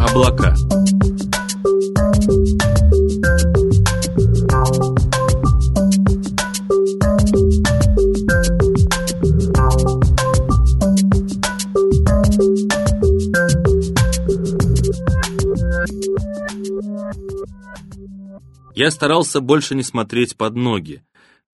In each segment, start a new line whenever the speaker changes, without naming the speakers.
Облака Я старался больше не смотреть под ноги.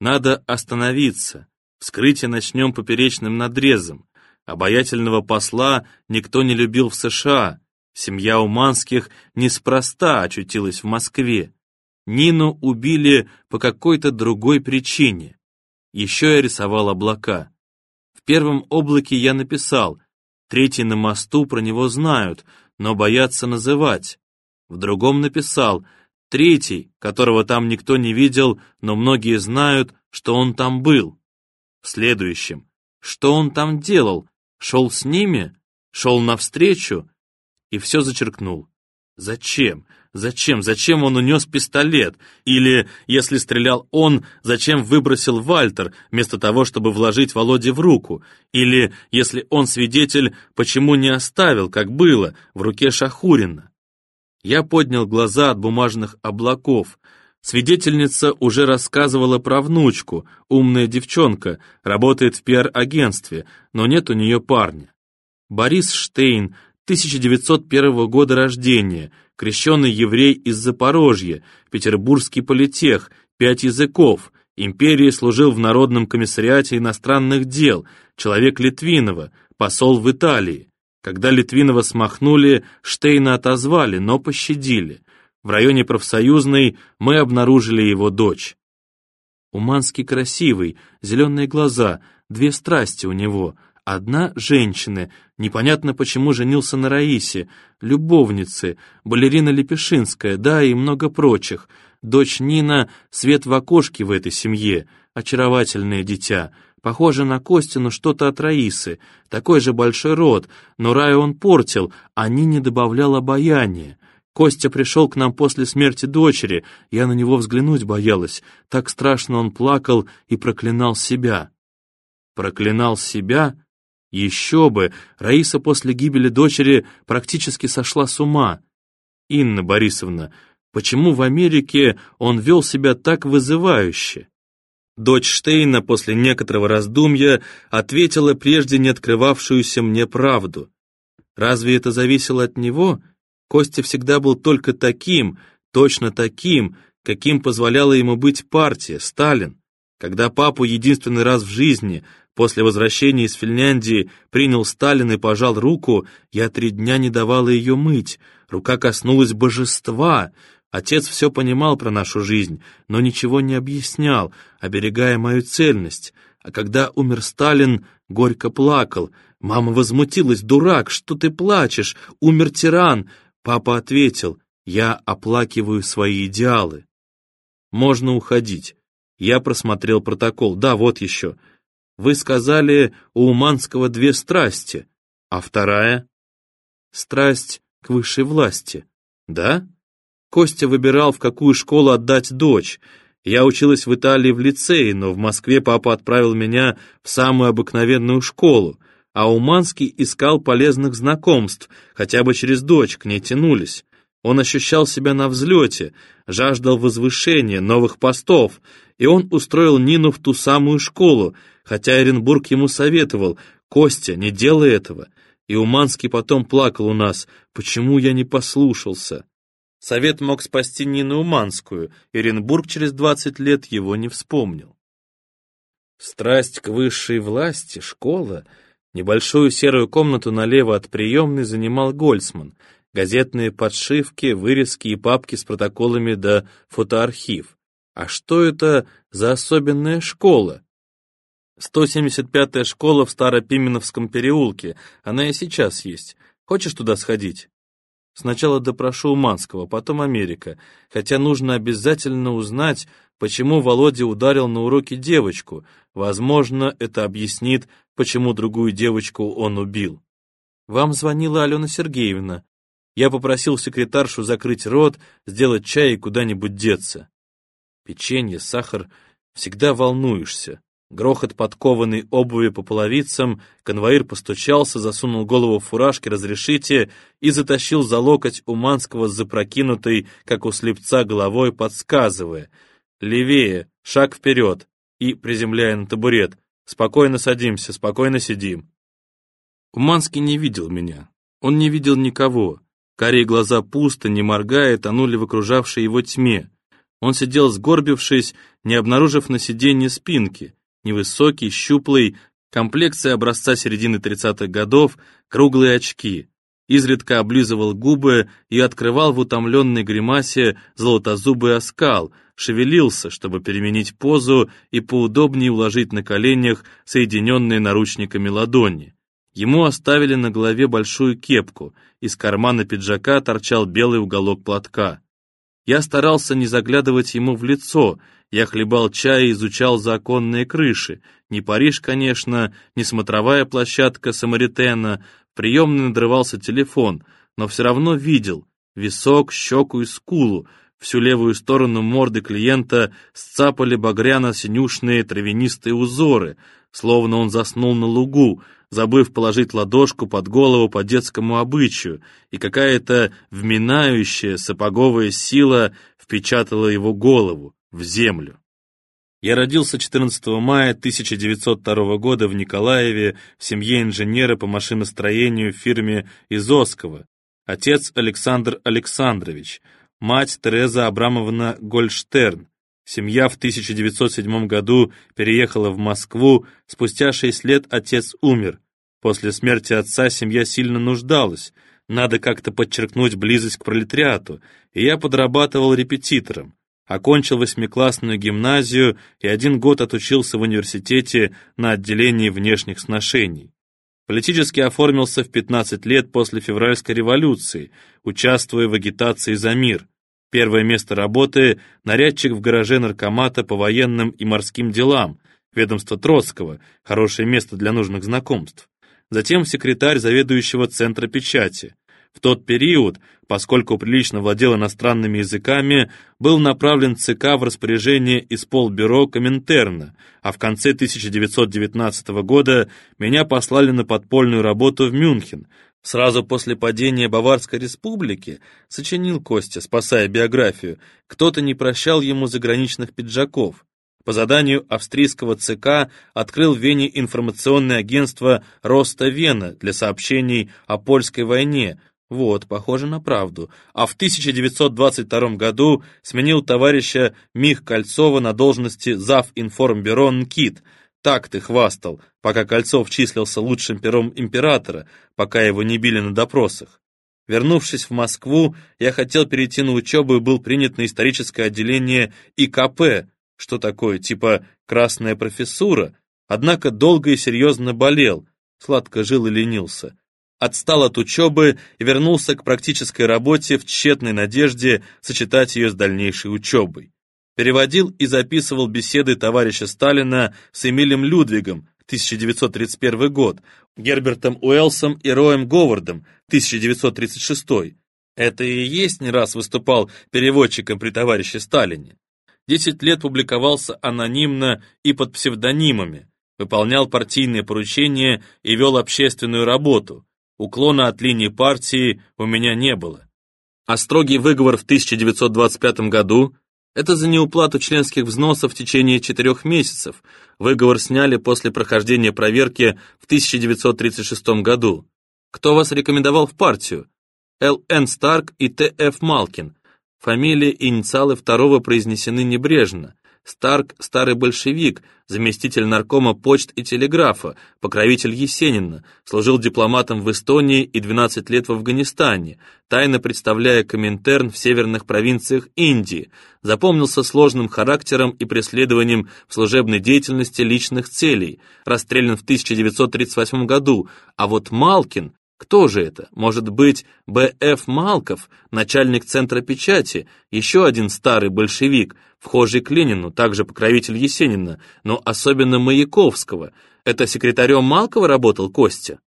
Надо остановиться. Вскрытие начнем поперечным надрезом. Обаятельного посла никто не любил в США. Семья Уманских неспроста очутилась в Москве. Нину убили по какой-то другой причине. Еще я рисовал облака. В первом облаке я написал, третий на мосту про него знают, но боятся называть. В другом написал, третий, которого там никто не видел, но многие знают, что он там был. В следующем, что он там делал, шел с ними, шел навстречу, и все зачеркнул. Зачем? Зачем? Зачем он унес пистолет? Или, если стрелял он, зачем выбросил Вальтер, вместо того, чтобы вложить Володе в руку? Или, если он свидетель, почему не оставил, как было, в руке Шахурина? Я поднял глаза от бумажных облаков. Свидетельница уже рассказывала про внучку, умная девчонка, работает в пиар-агентстве, но нет у нее парня. Борис Штейн, 1901 года рождения, крещенный еврей из Запорожья, петербургский политех, пять языков, империи служил в Народном комиссариате иностранных дел, человек Литвинова, посол в Италии. Когда Литвинова смахнули, Штейна отозвали, но пощадили. В районе профсоюзной мы обнаружили его дочь. Уманский красивый, зеленые глаза, две страсти у него — Одна женщина, непонятно почему женился на Раисе, любовницы, балерина Лепешинская, да и много прочих. Дочь Нина — свет в окошке в этой семье, очаровательное дитя. Похоже на Костину что-то от Раисы, такой же большой род, но Раю он портил, а Нине добавлял обаяние. Костя пришел к нам после смерти дочери, я на него взглянуть боялась, так страшно он плакал и проклинал себя. Проклинал себя? Еще бы, Раиса после гибели дочери практически сошла с ума. Инна Борисовна, почему в Америке он вел себя так вызывающе? Дочь Штейна после некоторого раздумья ответила прежде не открывавшуюся мне правду. Разве это зависело от него? Костя всегда был только таким, точно таким, каким позволяла ему быть партия, Сталин. Когда папу единственный раз в жизни После возвращения из Финляндии принял Сталин и пожал руку, я три дня не давала ее мыть. Рука коснулась божества. Отец все понимал про нашу жизнь, но ничего не объяснял, оберегая мою цельность. А когда умер Сталин, горько плакал. Мама возмутилась, дурак, что ты плачешь? Умер тиран. Папа ответил, я оплакиваю свои идеалы. Можно уходить. Я просмотрел протокол. Да, вот еще. Вы сказали, у Уманского две страсти, а вторая? Страсть к высшей власти. Да? Костя выбирал, в какую школу отдать дочь. Я училась в Италии в лицее, но в Москве папа отправил меня в самую обыкновенную школу, а Уманский искал полезных знакомств, хотя бы через дочь, к ней тянулись. Он ощущал себя на взлете, жаждал возвышения, новых постов, и он устроил Нину в ту самую школу, хотя Оренбург ему советовал, «Костя, не делай этого». И Уманский потом плакал у нас, «Почему я не послушался?» Совет мог спасти Нину Уманскую, Оренбург через двадцать лет его не вспомнил. Страсть к высшей власти, школа. Небольшую серую комнату налево от приемной занимал Гольцман. Газетные подшивки, вырезки и папки с протоколами да фотоархив. А что это за особенная школа? 175-я школа в Старопименовском переулке. Она и сейчас есть. Хочешь туда сходить? Сначала допрошу Уманского, потом Америка. Хотя нужно обязательно узнать, почему Володя ударил на уроке девочку. Возможно, это объяснит, почему другую девочку он убил. Вам звонила Алена Сергеевна. Я попросил секретаршу закрыть рот, сделать чай и куда-нибудь деться. Печенье, сахар, всегда волнуешься. Грохот подкованной обуви по половицам, конвоир постучался, засунул голову в фуражки «Разрешите» и затащил за локоть Уманского с запрокинутой, как у слепца, головой, подсказывая «Левее, шаг вперед» и, приземляя на табурет, «Спокойно садимся, спокойно сидим». Уманский не видел меня. Он не видел никого. Карие глаза пусто, не моргая, тонули в окружавшей его тьме. Он сидел сгорбившись, не обнаружив на сиденье спинки. Невысокий, щуплый, комплекция образца середины 30-х годов, круглые очки. Изредка облизывал губы и открывал в утомленной гримасе золотозубый оскал, шевелился, чтобы переменить позу и поудобнее уложить на коленях соединенные наручниками ладони. Ему оставили на голове большую кепку, из кармана пиджака торчал белый уголок платка. Я старался не заглядывать ему в лицо, я хлебал чай и изучал законные крыши. Не Париж, конечно, не смотровая площадка Самаритена, в приемной надрывался телефон, но все равно видел. Висок, щеку и скулу, всю левую сторону морды клиента сцапали багряно-синюшные травянистые узоры, словно он заснул на лугу, забыв положить ладошку под голову по детскому обычаю, и какая-то вминающая сапоговая сила впечатала его голову в землю. Я родился 14 мая 1902 года в Николаеве в семье инженера по машиностроению в фирме Изоскова. Отец Александр Александрович, мать Тереза Абрамовна Гольштерн. Семья в 1907 году переехала в Москву, спустя шесть лет отец умер. После смерти отца семья сильно нуждалась, надо как-то подчеркнуть близость к пролетариату, и я подрабатывал репетитором окончил восьмиклассную гимназию и один год отучился в университете на отделении внешних сношений. Политически оформился в 15 лет после февральской революции, участвуя в агитации за мир. Первое место работы – нарядчик в гараже наркомата по военным и морским делам, ведомство Троцкого, хорошее место для нужных знакомств. Затем секретарь заведующего Центра печати. В тот период, поскольку прилично владел иностранными языками, был направлен ЦК в распоряжение из полбюро Коминтерна, а в конце 1919 года меня послали на подпольную работу в Мюнхен. Сразу после падения Баварской республики, сочинил Костя, спасая биографию, кто-то не прощал ему заграничных пиджаков. По заданию австрийского ЦК открыл в Вене информационное агентство «Роста Вена» для сообщений о польской войне, вот, похоже на правду. А в 1922 году сменил товарища Мих Кольцова на должности зав. информбюро НКИТ. Так ты хвастал, пока Кольцов числился лучшим пером императора, пока его не били на допросах. Вернувшись в Москву, я хотел перейти на учебу и был принят на историческое отделение ИКП, что такое, типа красная профессура, однако долго и серьезно болел, сладко жил и ленился отстал от учебы и вернулся к практической работе в тщетной надежде сочетать ее с дальнейшей учебой. Переводил и записывал беседы товарища Сталина с Эмилем Людвигом, 1931 год, Гербертом Уэллсом и Роем Говардом, 1936. Это и есть не раз выступал переводчиком при товарище Сталине. Десять лет публиковался анонимно и под псевдонимами, выполнял партийные поручения и вел общественную работу, Уклона от линии партии у меня не было. А строгий выговор в 1925 году – это за неуплату членских взносов в течение четырех месяцев. Выговор сняли после прохождения проверки в 1936 году. Кто вас рекомендовал в партию? Л.Н. Старк и Т.Ф. Малкин. Фамилии и инициалы второго произнесены небрежно. Старк – старый большевик, заместитель наркома почт и телеграфа, покровитель Есенина, служил дипломатом в Эстонии и 12 лет в Афганистане, тайно представляя Коминтерн в северных провинциях Индии, запомнился сложным характером и преследованием в служебной деятельности личных целей, расстрелян в 1938 году, а вот Малкин кто же это? Может быть, Б.Ф. Малков, начальник Центра печати, еще один старый большевик, вхожий к Ленину, также покровитель Есенина, но особенно Маяковского. Это секретарем Малкова работал Костя?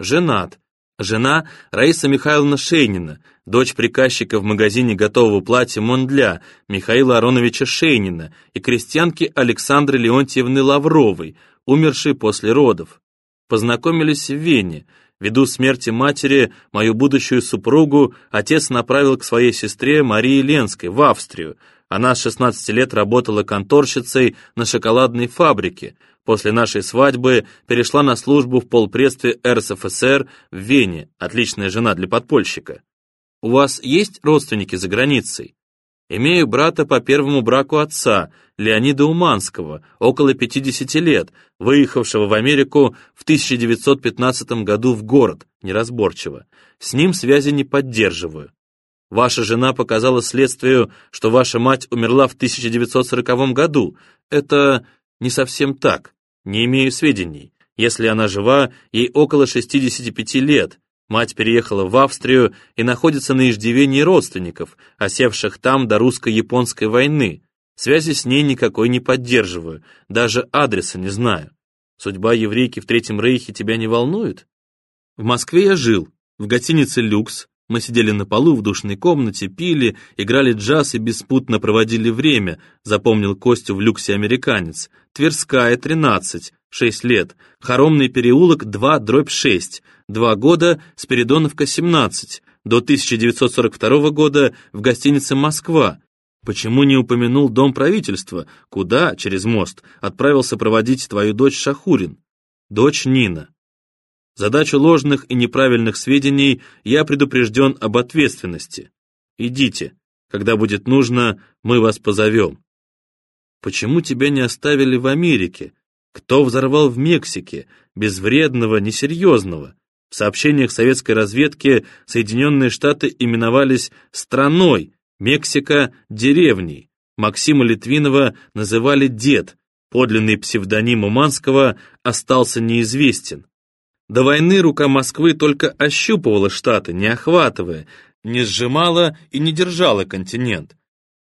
Женат. Жена Раиса Михайловна Шейнина, дочь приказчика в магазине готового платья Мондля Михаила Ароновича Шейнина и крестьянки Александры Леонтьевны Лавровой, умершей после родов. Познакомились в Вене. Ввиду смерти матери, мою будущую супругу, отец направил к своей сестре Марии Ленской в Австрию. Она с 16 лет работала конторщицей на шоколадной фабрике. После нашей свадьбы перешла на службу в полпредстве РСФСР в Вене, отличная жена для подпольщика. У вас есть родственники за границей? Имею брата по первому браку отца, Леонида Уманского, около 50 лет, выехавшего в Америку в 1915 году в город, неразборчиво. С ним связи не поддерживаю. Ваша жена показала следствию, что ваша мать умерла в 1940 году. Это не совсем так. Не имею сведений. Если она жива, ей около 65 лет. Мать переехала в Австрию и находится на иждивении родственников, осевших там до русско-японской войны. Связи с ней никакой не поддерживаю, даже адреса не знаю. Судьба еврейки в Третьем Рейхе тебя не волнует? В Москве я жил, в гостинице «Люкс», мы сидели на полу в душной комнате, пили, играли джаз и беспутно проводили время, запомнил Костю в люксе американец. Тверская, 13, 6 лет. Хоромный переулок, 2, дробь 6. Два года, Спиридоновка, 17. До 1942 года в гостинице «Москва». Почему не упомянул дом правительства? Куда, через мост, отправился проводить твою дочь Шахурин? Дочь Нина. Задачу ложных и неправильных сведений я предупрежден об ответственности. Идите, когда будет нужно, мы вас позовем. Почему тебя не оставили в Америке? Кто взорвал в Мексике? Безвредного, несерьезного. В сообщениях советской разведки Соединенные Штаты именовались «страной», Мексика – «деревней». Максима Литвинова называли «дед», подлинный псевдоним Уманского остался неизвестен. До войны рука Москвы только ощупывала Штаты, не охватывая, не сжимала и не держала континент.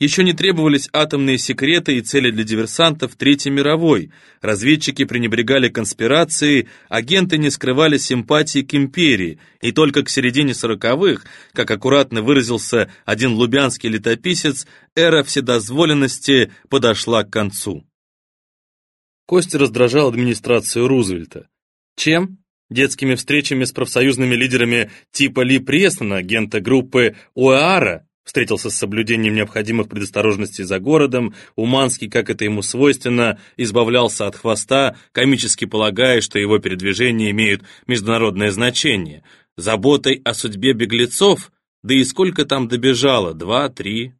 Еще не требовались атомные секреты и цели для диверсантов Третьей мировой, разведчики пренебрегали конспирацией, агенты не скрывали симпатии к империи, и только к середине сороковых, как аккуратно выразился один лубянский летописец, эра вседозволенности подошла к концу. Костя раздражал администрацию Рузвельта. Чем? детскими встречами с профсоюзными лидерами типа Ли Преснона, агента группы ОАРа, встретился с соблюдением необходимых предосторожностей за городом, Уманский, как это ему свойственно, избавлялся от хвоста, комически полагая, что его передвижения имеют международное значение. Заботой о судьбе беглецов, да и сколько там добежало, два, три.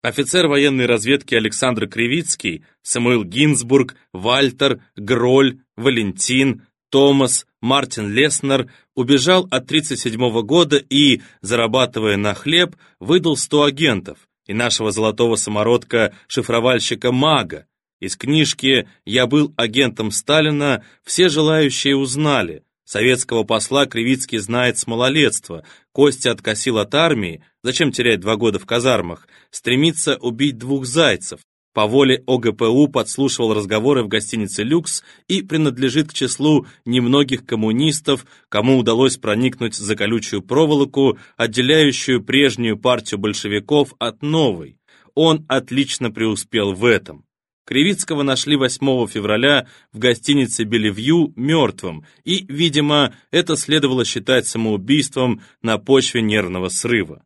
Офицер военной разведки Александр Кривицкий, Самуил Гинзбург, Вальтер, Гроль, Валентин, Томас, Мартин Леснер убежал от 1937 года и, зарабатывая на хлеб, выдал 100 агентов и нашего золотого самородка-шифровальщика Мага. Из книжки «Я был агентом Сталина» все желающие узнали. Советского посла Кривицкий знает с малолетства. Костя откосил от армии, зачем терять два года в казармах, стремится убить двух зайцев, по воле ОГПУ подслушивал разговоры в гостинице «Люкс» и принадлежит к числу немногих коммунистов, кому удалось проникнуть за колючую проволоку, отделяющую прежнюю партию большевиков от новой. Он отлично преуспел в этом. Кривицкого нашли 8 февраля в гостинице «Белевью» мертвым, и, видимо, это следовало считать самоубийством на почве нервного срыва.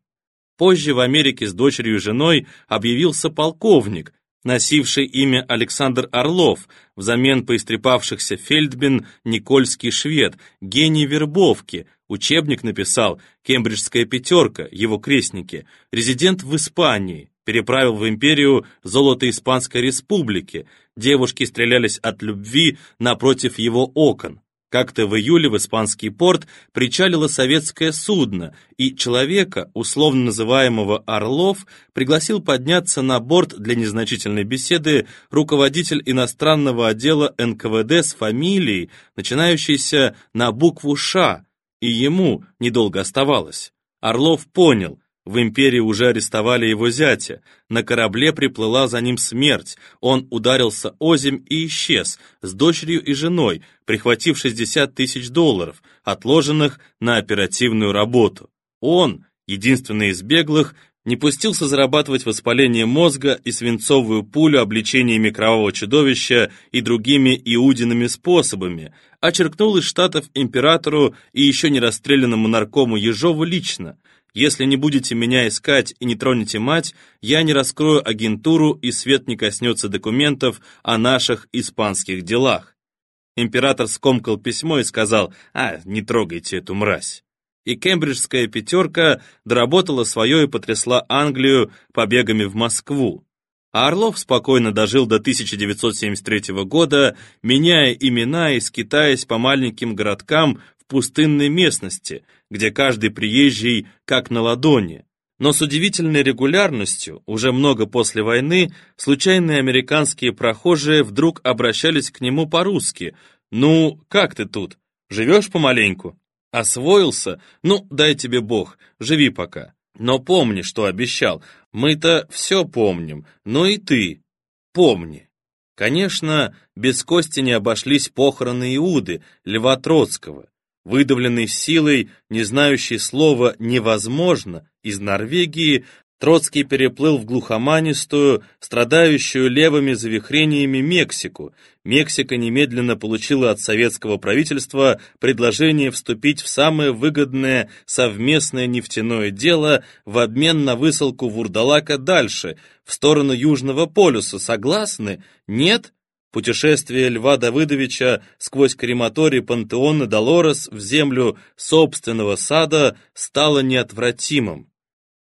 Позже в Америке с дочерью и женой объявился полковник, носивший имя Александр Орлов, взамен поистрепавшихся Фельдбин, Никольский швед, гений вербовки, учебник написал «Кембриджская пятерка», его крестники, резидент в Испании, переправил в империю золото Испанской республики, девушки стрелялись от любви напротив его окон. Как-то в июле в испанский порт причалило советское судно, и человека, условно называемого Орлов, пригласил подняться на борт для незначительной беседы руководитель иностранного отдела НКВД с фамилией, начинающейся на букву «Ш», и ему недолго оставалось. Орлов понял, В империи уже арестовали его зятя. На корабле приплыла за ним смерть. Он ударился озимь и исчез с дочерью и женой, прихватив 60 тысяч долларов, отложенных на оперативную работу. Он, единственный из беглых, не пустился зарабатывать воспаление мозга и свинцовую пулю обличениями кровавого чудовища и другими иудиными способами, а черкнул из Штатов императору и еще не расстрелянному наркому Ежову лично. Если не будете меня искать и не тронете мать, я не раскрою агентуру и свет не коснется документов о наших испанских делах. Император скомкал письмо и сказал, а, не трогайте эту мразь и кембриджская пятерка доработала свое и потрясла Англию побегами в Москву. А Орлов спокойно дожил до 1973 года, меняя имена и скитаясь по маленьким городкам пустынной местности, где каждый приезжий как на ладони. Но с удивительной регулярностью, уже много после войны, случайные американские прохожие вдруг обращались к нему по-русски. «Ну, как ты тут? Живешь помаленьку?» Освоился? Ну, дай тебе Бог, живи пока. Но помни, что обещал. Мы-то все помним, но и ты помни. Конечно, без кости не обошлись похороны Иуды, Льва Троцкого. Выдавленный силой, не знающий слова «невозможно», из Норвегии Троцкий переплыл в глухоманистую, страдающую левыми завихрениями Мексику. Мексика немедленно получила от советского правительства предложение вступить в самое выгодное совместное нефтяное дело в обмен на высылку Вурдалака дальше, в сторону Южного полюса. Согласны? Нет? Путешествие Льва Давыдовича сквозь крематорий пантеона Долорес в землю собственного сада стало неотвратимым.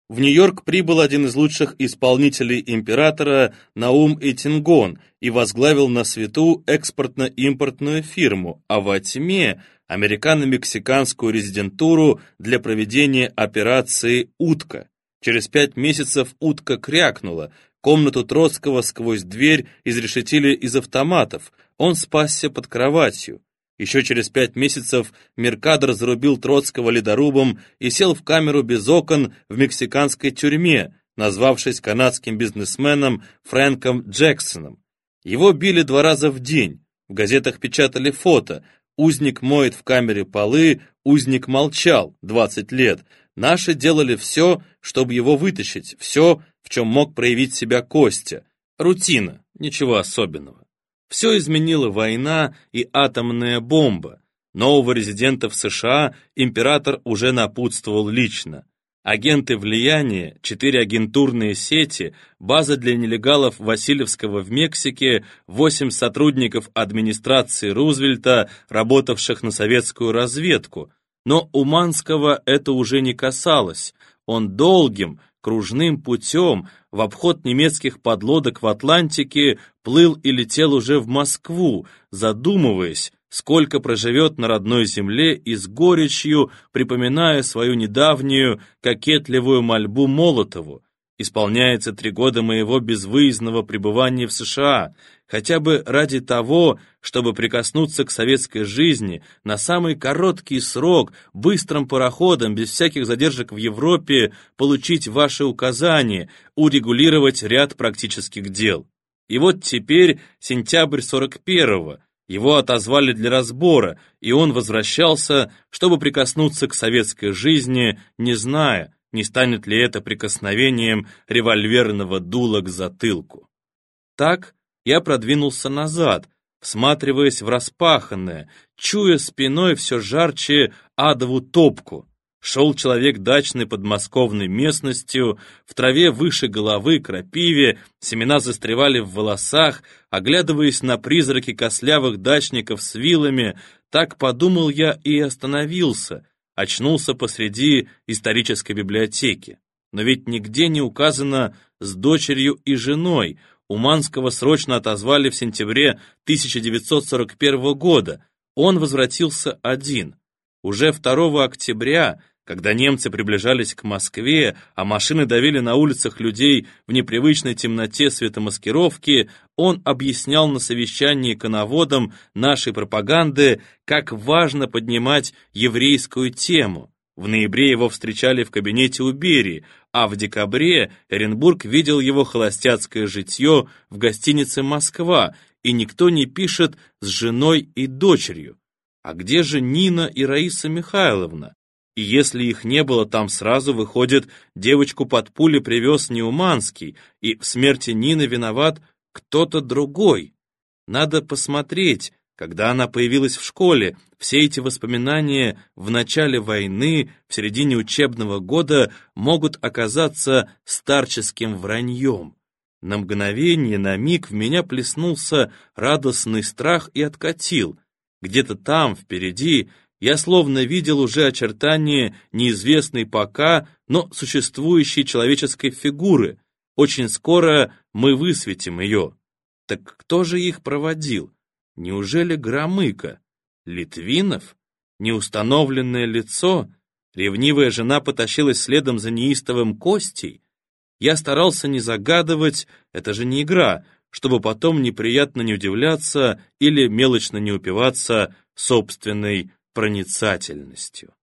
В Нью-Йорк прибыл один из лучших исполнителей императора Наум Этингон и возглавил на свету экспортно-импортную фирму, а во тьме – американо-мексиканскую резидентуру для проведения операции «Утка». Через пять месяцев утка крякнула, комнату Троцкого сквозь дверь изрешетили из автоматов, он спасся под кроватью. Еще через пять месяцев Меркадор зарубил Троцкого ледорубом и сел в камеру без окон в мексиканской тюрьме, назвавшись канадским бизнесменом Фрэнком Джексоном. Его били два раза в день, в газетах печатали фото, узник моет в камере полы, узник молчал 20 лет, наши делали все, чтобы его вытащить, все, в чем мог проявить себя Костя. Рутина, ничего особенного. Все изменила война и атомная бомба. Нового резидента в США император уже напутствовал лично. Агенты влияния, четыре агентурные сети, база для нелегалов Васильевского в Мексике, восемь сотрудников администрации Рузвельта, работавших на советскую разведку. Но Уманского это уже не касалось. Он долгим, кружным путем в обход немецких подлодок в Атлантике плыл и летел уже в Москву, задумываясь, сколько проживет на родной земле и с горечью припоминая свою недавнюю кокетливую мольбу Молотову. Исполняется три года моего безвыездного пребывания в США, хотя бы ради того, чтобы прикоснуться к советской жизни на самый короткий срок, быстрым пароходом, без всяких задержек в Европе, получить ваши указания, урегулировать ряд практических дел. И вот теперь сентябрь 41-го, его отозвали для разбора, и он возвращался, чтобы прикоснуться к советской жизни, не зная, не станет ли это прикосновением револьверного дула к затылку. Так я продвинулся назад, всматриваясь в распаханное, чуя спиной все жарче адову топку. Шел человек дачной подмосковной местностью, в траве выше головы, крапиве, семена застревали в волосах, оглядываясь на призраки кослявых дачников с вилами, так подумал я и остановился, очнулся посреди исторической библиотеки. Но ведь нигде не указано «с дочерью и женой», Уманского срочно отозвали в сентябре 1941 года, он возвратился один. Уже 2 октября, когда немцы приближались к Москве, а машины давили на улицах людей в непривычной темноте светомаскировки, он объяснял на совещании коноводам нашей пропаганды, как важно поднимать еврейскую тему. В ноябре его встречали в кабинете у Берии, а в декабре Эренбург видел его холостяцкое житье в гостинице «Москва», и никто не пишет с женой и дочерью. А где же Нина и Раиса Михайловна? И если их не было там сразу, выходит, девочку под пули привез Неуманский, и в смерти Нины виноват кто-то другой. Надо посмотреть, когда она появилась в школе, все эти воспоминания в начале войны, в середине учебного года могут оказаться старческим враньем. На мгновение, на миг в меня плеснулся радостный страх и откатил. Где-то там, впереди, я словно видел уже очертания неизвестной пока, но существующей человеческой фигуры. Очень скоро мы высветим ее. Так кто же их проводил? Неужели Громыко? Литвинов? Неустановленное лицо? Ревнивая жена потащилась следом за неистовым Костей? Я старался не загадывать, это же не игра, чтобы потом неприятно не удивляться или мелочно не упиваться собственной проницательностью.